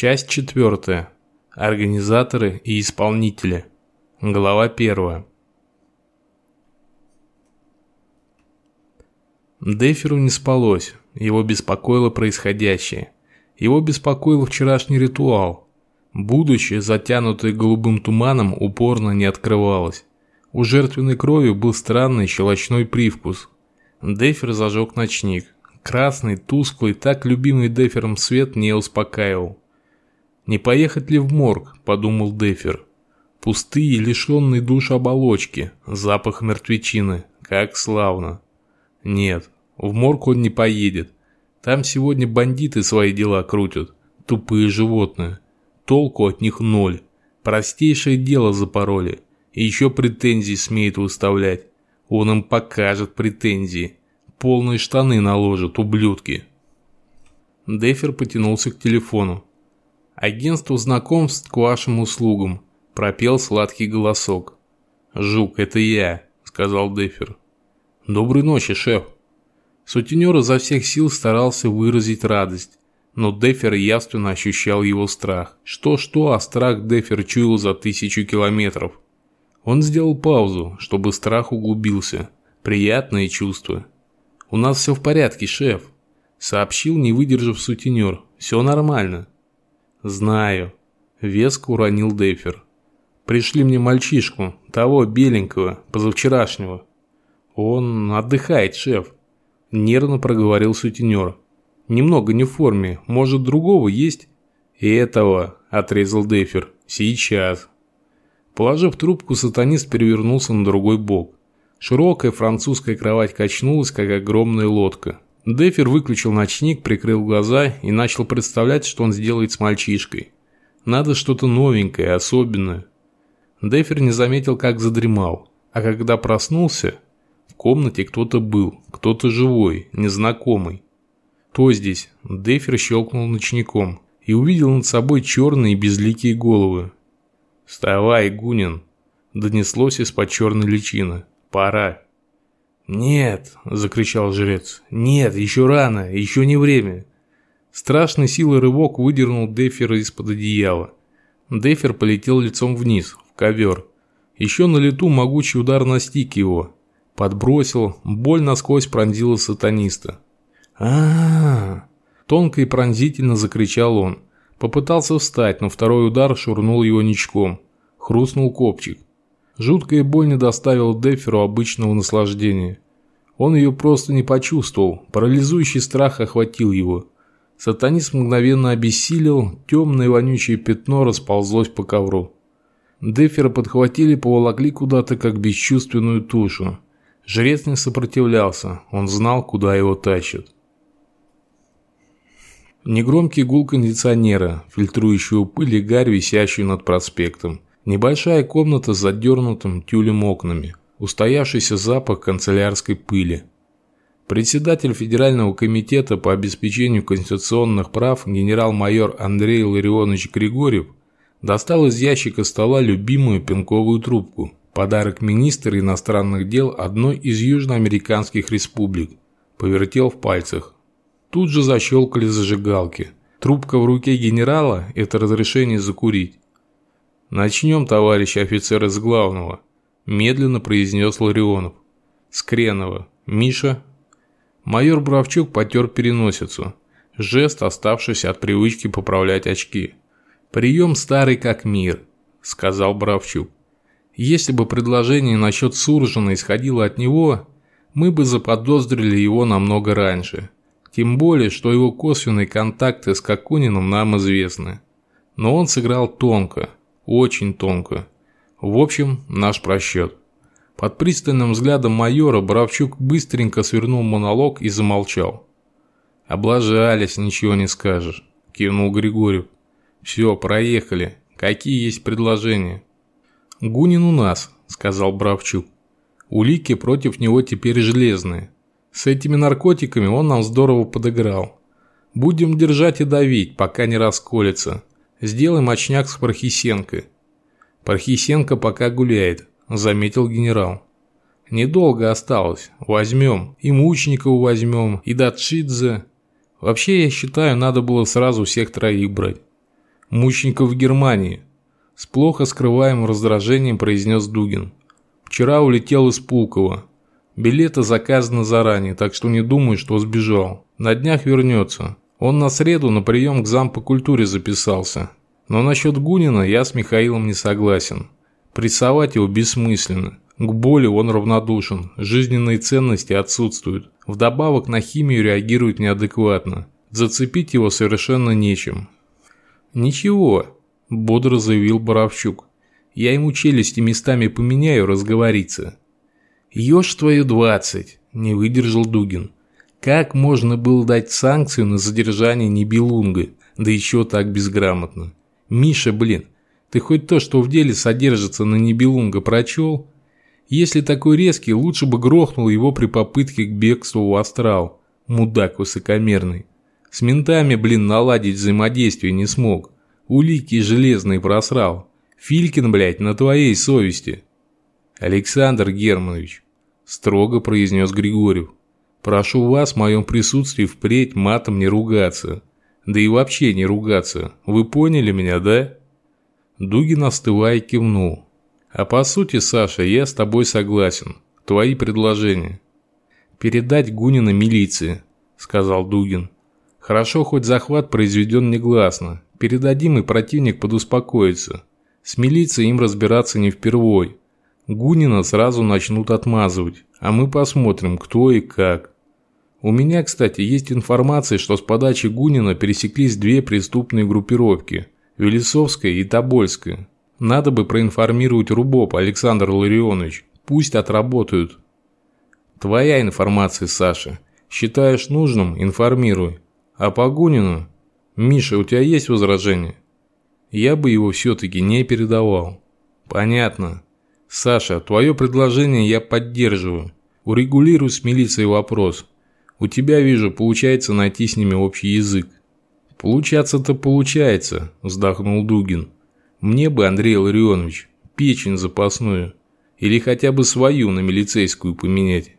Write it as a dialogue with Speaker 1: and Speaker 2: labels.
Speaker 1: Часть четвертая. Организаторы и исполнители. Глава первая. Деферу не спалось, его беспокоило происходящее. Его беспокоил вчерашний ритуал. Будущее, затянутое голубым туманом, упорно не открывалось. У жертвенной крови был странный щелочной привкус. Дефер зажег ночник. Красный, тусклый, так любимый Дефером свет не успокаивал. «Не поехать ли в морг?» – подумал Дефер. Пустые, лишенные душ оболочки, запах мертвечины, как славно. Нет, в морг он не поедет. Там сегодня бандиты свои дела крутят, тупые животные. Толку от них ноль. Простейшее дело запороли. И еще претензии смеет выставлять. Он им покажет претензии. Полные штаны наложат, ублюдки. Дефер потянулся к телефону. «Агентство знакомств к вашим услугам», – пропел сладкий голосок. «Жук, это я», – сказал Дефер. «Доброй ночи, шеф». Сутенер изо всех сил старался выразить радость, но Дефер явственно ощущал его страх. Что-что, а страх Дефер чуял за тысячу километров. Он сделал паузу, чтобы страх углубился. Приятное чувство. «У нас все в порядке, шеф», – сообщил, не выдержав сутенер. «Все нормально». «Знаю», – веско уронил Дефер. «Пришли мне мальчишку, того беленького, позавчерашнего». «Он отдыхает, шеф», – нервно проговорил сутенер. «Немного не в форме, может, другого есть?» «И этого», – отрезал Дефер. «Сейчас». Положив трубку, сатанист перевернулся на другой бок. Широкая французская кровать качнулась, как огромная лодка. Дефер выключил ночник, прикрыл глаза и начал представлять, что он сделает с мальчишкой. Надо что-то новенькое, особенное. Дефер не заметил, как задремал. А когда проснулся, в комнате кто-то был, кто-то живой, незнакомый. Кто здесь? Дефер щелкнул ночником и увидел над собой черные безликие головы. «Вставай, Гунин!» – донеслось из-под черной личины. «Пора!» «Нет!» – закричал жрец. «Нет, еще рано, еще не время!» Страшной силой рывок выдернул Дефера из-под одеяла. Дефер полетел лицом вниз, в ковер. Еще на лету могучий удар настиг его. Подбросил, боль насквозь пронзила сатаниста. а, -а, -а Тонко и пронзительно закричал он. Попытался встать, но второй удар шурнул его ничком. Хрустнул копчик. Жуткая боль не доставила Деферу обычного наслаждения. Он ее просто не почувствовал, парализующий страх охватил его. Сатанист мгновенно обессилел, темное вонючее пятно расползлось по ковру. Дефера подхватили, поволокли куда-то, как бесчувственную тушу. Жрец не сопротивлялся, он знал, куда его тащат. Негромкий гул кондиционера, фильтрующего пыль и гарь, висящую над проспектом. Небольшая комната с задернутым тюлем окнами. Устоявшийся запах канцелярской пыли. Председатель Федерального комитета по обеспечению конституционных прав генерал-майор Андрей Ларионович Григорьев достал из ящика стола любимую пинковую трубку, подарок министра иностранных дел одной из южноамериканских республик, повертел в пальцах. Тут же защелкали зажигалки. Трубка в руке генерала – это разрешение закурить. «Начнем, товарищ офицер из главного», – медленно произнес Ларионов. «Скренова. Миша?» Майор Бравчук потер переносицу. Жест, оставшийся от привычки поправлять очки. «Прием старый как мир», – сказал Бравчук. «Если бы предложение насчет Суржина исходило от него, мы бы заподозрили его намного раньше». Тем более, что его косвенные контакты с Кокуниным нам известны. Но он сыграл тонко, очень тонко. В общем, наш просчет. Под пристальным взглядом майора Боровчук быстренько свернул монолог и замолчал. «Облажались, ничего не скажешь», – кивнул Григорьев. «Все, проехали. Какие есть предложения?» «Гунин у нас», – сказал Бравчук. «Улики против него теперь железные. С этими наркотиками он нам здорово подыграл. Будем держать и давить, пока не расколется. Сделаем очняк с Пархисенко. Пархисенко пока гуляет, заметил генерал. Недолго осталось. Возьмем. И Мучникову возьмем, и Датшидзе. Вообще, я считаю, надо было сразу всех троих брать. Мущенков в Германии. С плохо скрываемым раздражением произнес Дугин. Вчера улетел из Пулково. Билеты заказаны заранее, так что не думаю, что сбежал. На днях вернется. Он на среду на прием к зам по культуре записался. Но насчет Гунина я с Михаилом не согласен. Прессовать его бессмысленно. К боли он равнодушен, жизненные ценности отсутствуют. Вдобавок на химию реагирует неадекватно. Зацепить его совершенно нечем. «Ничего», – бодро заявил Боровчук. «Я ему челюсти местами поменяю, разговориться». «Ешь твою двадцать», – не выдержал Дугин. «Как можно было дать санкцию на задержание Нибелунга, да еще так безграмотно? Миша, блин, ты хоть то, что в деле содержится на Нибелунга, прочел?» Если такой резкий, лучше бы грохнул его при попытке к бегству в астрал. Мудак высокомерный. С ментами, блин, наладить взаимодействие не смог. Улики железные просрал. Филькин, блядь, на твоей совести. Александр Германович, строго произнес Григорьев. Прошу вас в моем присутствии впредь матом не ругаться. Да и вообще не ругаться. Вы поняли меня, да? Дугин остывая кивнул. А по сути, Саша, я с тобой согласен. Твои предложения. Передать Гунина милиции, сказал Дугин. Хорошо, хоть захват произведен негласно. Передадим, и противник подуспокоится. С милицией им разбираться не впервой. Гунина сразу начнут отмазывать, а мы посмотрим, кто и как. У меня, кстати, есть информация, что с подачи Гунина пересеклись две преступные группировки – Велесовская и Тобольская. Надо бы проинформировать РУБОП, Александр Ларионович. Пусть отработают. Твоя информация, Саша. Считаешь нужным – информируй. А по Гунину? Миша, у тебя есть возражения? Я бы его все-таки не передавал. Понятно. Саша, твое предложение я поддерживаю. Урегулируй с милицией вопрос. У тебя, вижу, получается найти с ними общий язык. Получаться-то получается, вздохнул Дугин. Мне бы, Андрей Ларионович, печень запасную. Или хотя бы свою на милицейскую поменять.